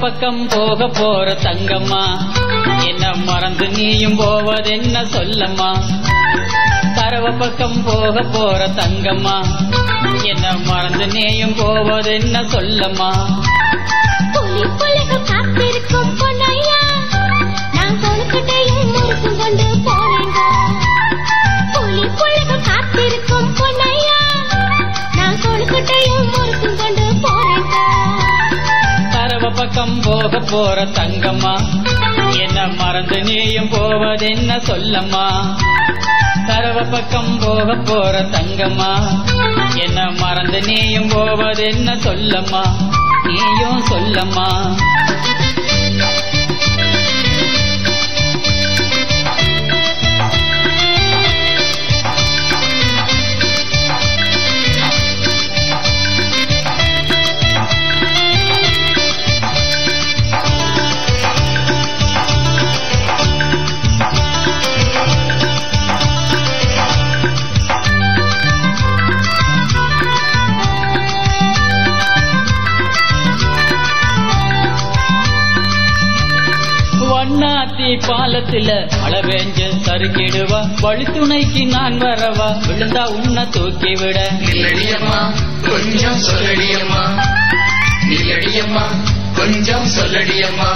பக்கம் போக போற தங்கம்மா. என்ன மறந்து நீயும் போவதென்ன சொல்லம்மா. தரவ பக்கம் போக போற தங்கம்மா. என்ன மறந்து நீயும் போவதென்ன சொல்லம்மா. பக்கம் போக போற தங்கம்மா. என்ன மறந்து நீயும் போவதென்ன சொல்லம்மா. தரவ பக்கம் போக போற தங்கம்மா. என்ன மறந்து நீயும் போவதென்ன சொல்லம்மா. நீயும் சொல்லம்மா. வண்ணாத்தி பாலத்துல பெஞ்சு சறுக்கிடுவா வழித்துணைக்கு நான் வரவா? விழுந்தா உன்னை தூக்கி விட நில்லடியம்மா கொஞ்சம் சொல்லடியம்மா. நில்லடியம்மா கொஞ்சம் சொல்லடியம்மா.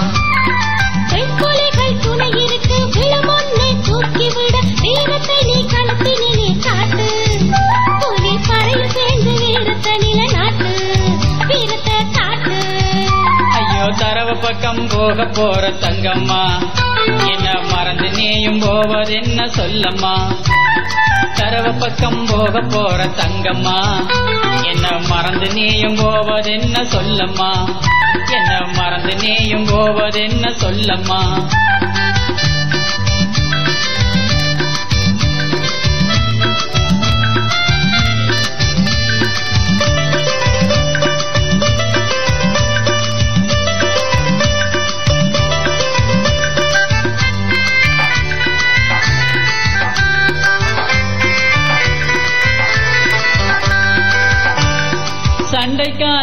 பக்கம் போக போற தங்கம்மா. என்ன மறந்து நீயும் போவதென்ன சொல்லம்மா? தரவ பக்கம் போக போற தங்கம்மா. என்ன மறந்து நீயும் போவதென்ன சொல்லம்மா? என்ன மறந்து நீயும் போவதென்ன சொல்லம்மா?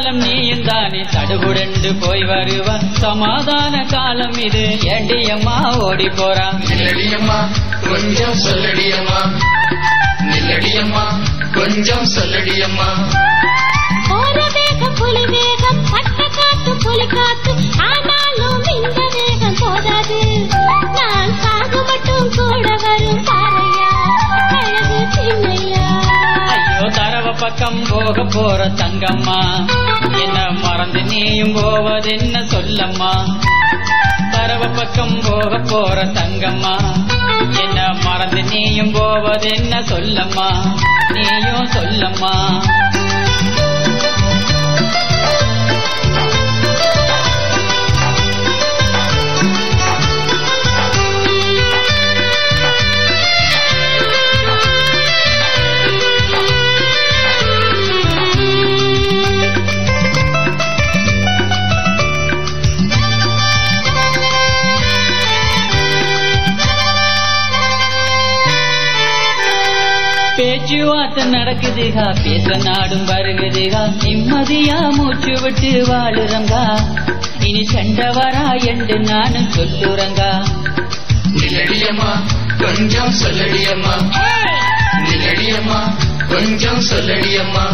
காலம் நீயும் தானே தடுகுடண்டு போய் வருவா சமாதான காலம் இது. ஏண்டியம்மா ஓடி போறா கொஞ்சம் சொல்லடியம்மா. பக்கம் போக போற தங்கம்மா. என்ன மறந்து நீயும் போவதென்ன சொல்லம்மா. தரவ பக்கம் போக போற தங்கம்மா. என்ன மறந்து நீயும் போவதென்ன சொல்லம்மா. நீயும் சொல்லம்மா. பேச்சுவார்த்தை நடக்குதுகா பேச நாடும் வருகுதுகா நிம்மதியா மூச்சு விட்டு வாழுறங்கா. இனி சண்டை வரா என்று நானும் சொல்லுறங்கா. நிலடியம்மா கொஞ்சம் சொல்லடியம்மா. நிலடியம்மா கொஞ்சம் சொல்லடியம்மா.